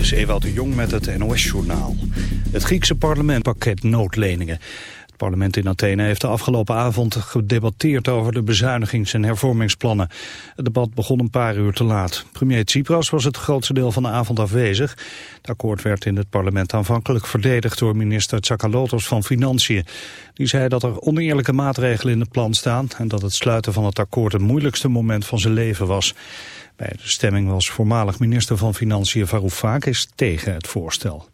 is de Jong met het NOS-journaal. Het Griekse parlement pakket noodleningen. Het parlement in Athene heeft de afgelopen avond gedebatteerd over de bezuinigings- en hervormingsplannen. Het debat begon een paar uur te laat. Premier Tsipras was het grootste deel van de avond afwezig. Het akkoord werd in het parlement aanvankelijk verdedigd door minister Tsakalotos van Financiën. Die zei dat er oneerlijke maatregelen in het plan staan en dat het sluiten van het akkoord het moeilijkste moment van zijn leven was. Bij de stemming was voormalig minister van Financiën Varoufakis tegen het voorstel.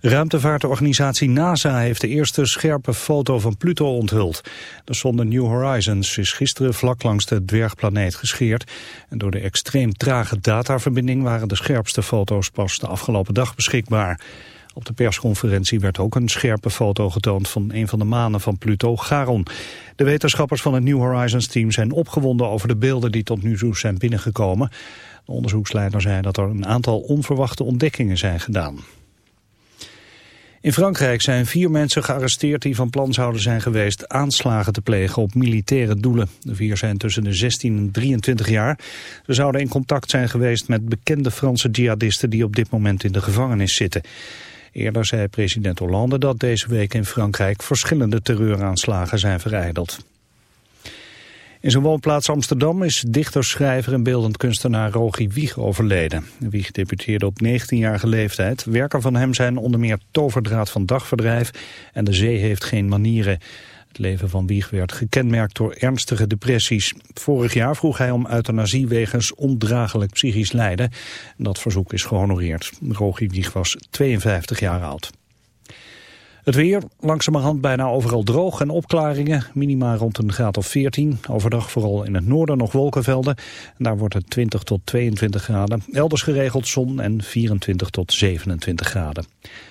Ruimtevaartorganisatie NASA heeft de eerste scherpe foto van Pluto onthuld. De sonde New Horizons is gisteren vlak langs de dwergplaneet gescheerd. En door de extreem trage dataverbinding waren de scherpste foto's pas de afgelopen dag beschikbaar. Op de persconferentie werd ook een scherpe foto getoond van een van de manen van Pluto, Charon. De wetenschappers van het New Horizons team zijn opgewonden over de beelden die tot nu toe zijn binnengekomen. De onderzoeksleider zei dat er een aantal onverwachte ontdekkingen zijn gedaan. In Frankrijk zijn vier mensen gearresteerd die van plan zouden zijn geweest aanslagen te plegen op militaire doelen. De vier zijn tussen de 16 en 23 jaar. Ze zouden in contact zijn geweest met bekende Franse jihadisten die op dit moment in de gevangenis zitten. Eerder zei president Hollande dat deze week in Frankrijk verschillende terreuraanslagen zijn vereideld. In zijn woonplaats Amsterdam is dichter, schrijver en beeldend kunstenaar Rogi Wieg overleden. Wieg debuteerde op 19-jarige leeftijd. Werken van hem zijn onder meer Toverdraad van Dagverdrijf en De Zee heeft geen manieren. Het leven van Wieg werd gekenmerkt door ernstige depressies. Vorig jaar vroeg hij om euthanasie wegens ondraaglijk psychisch lijden. Dat verzoek is gehonoreerd. Rogi Wieg was 52 jaar oud. Het weer, langzamerhand bijna overal droog en opklaringen. Minima rond een graad of 14. Overdag vooral in het noorden nog wolkenvelden. En daar wordt het 20 tot 22 graden. Elders geregeld zon en 24 tot 27 graden.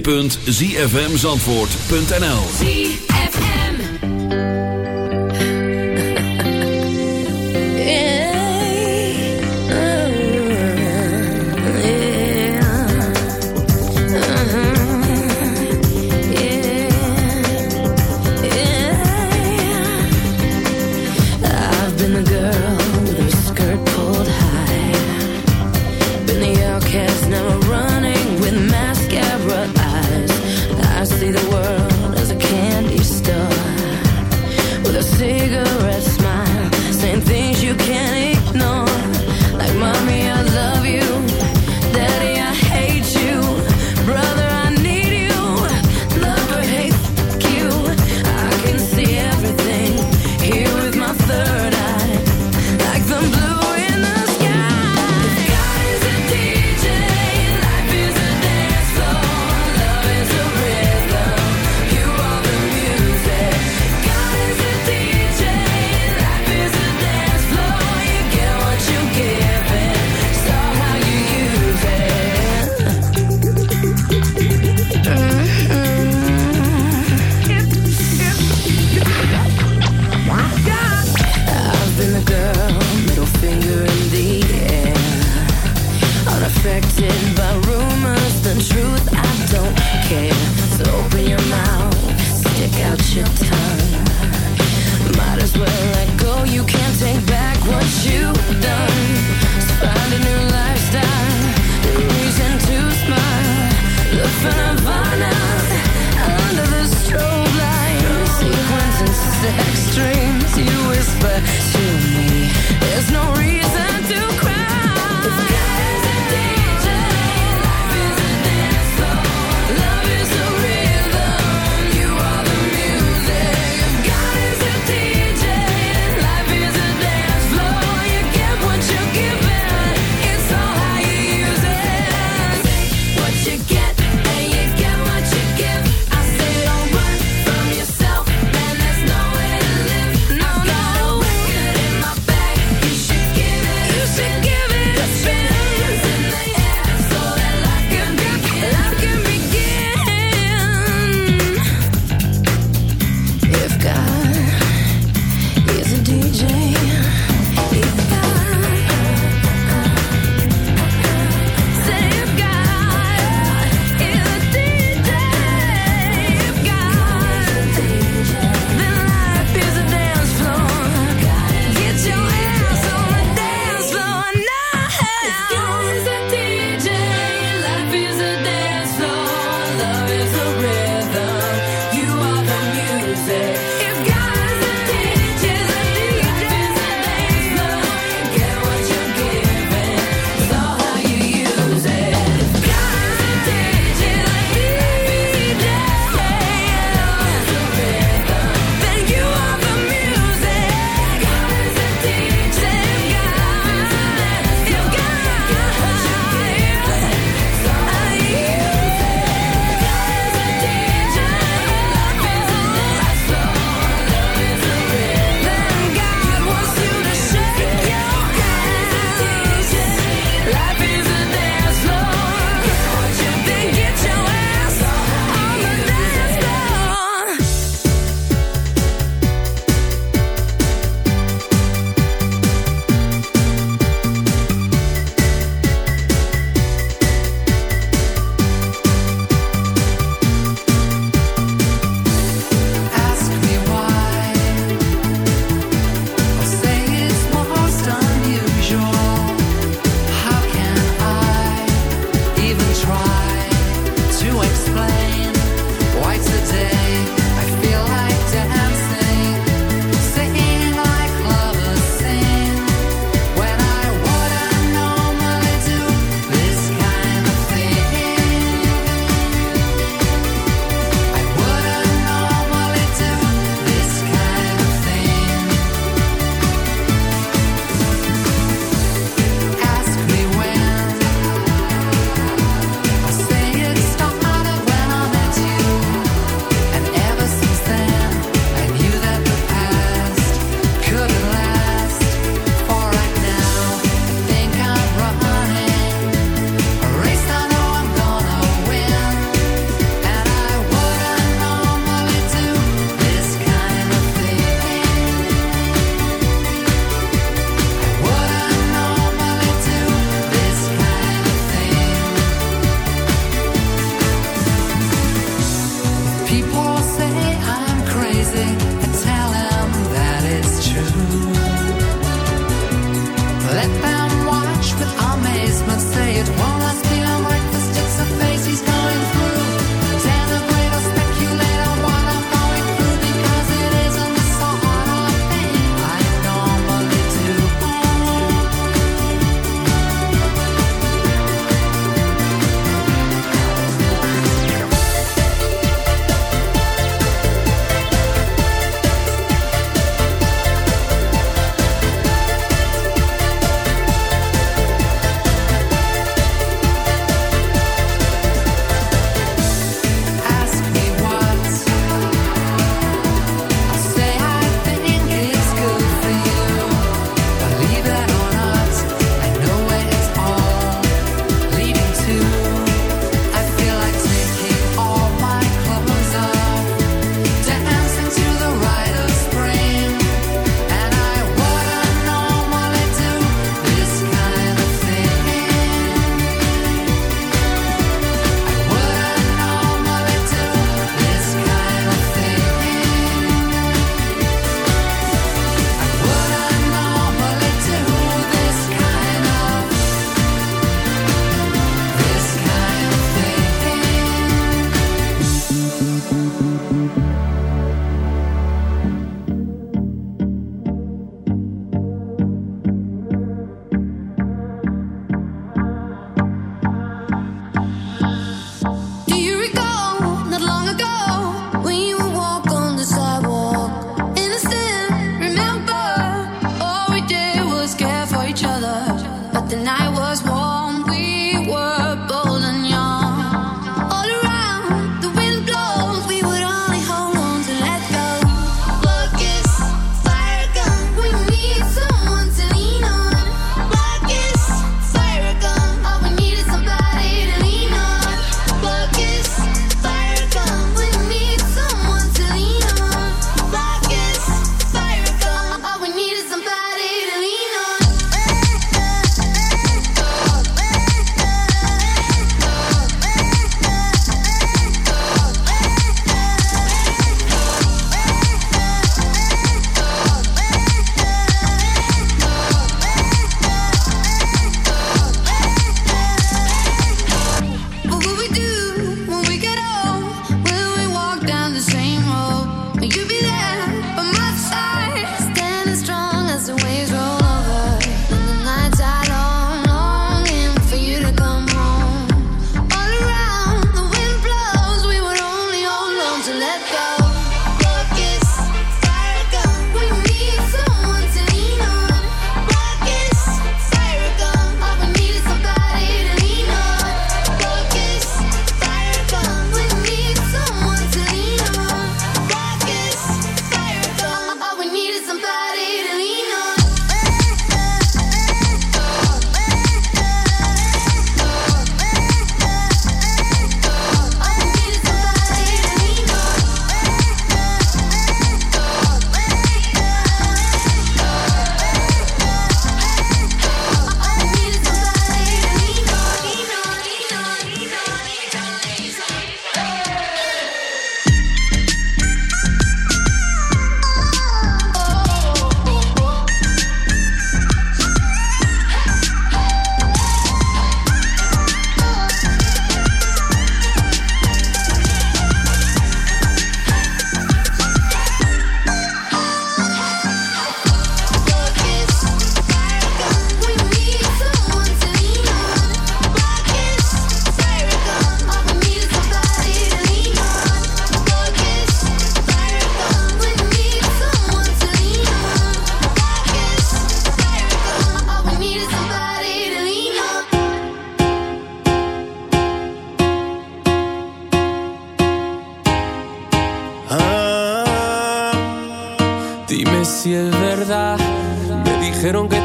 www.zfmzandvoort.nl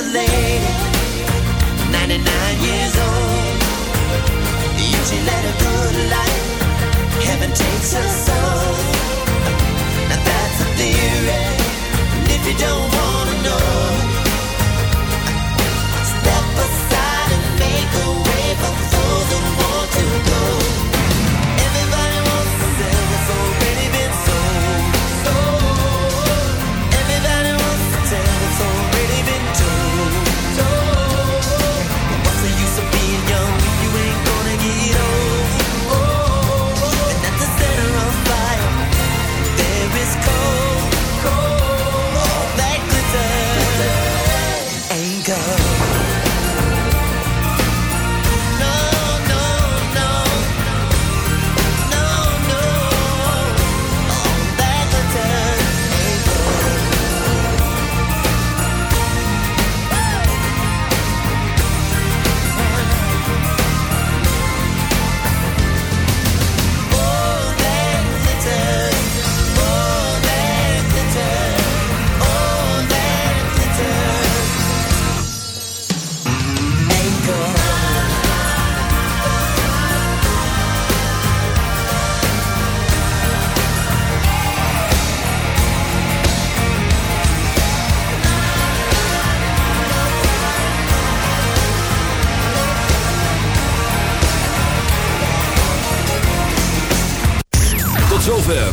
a lady, 99 years old. Yeah, she led a good life. Heaven takes her soul. Now that's a theory. And if you don't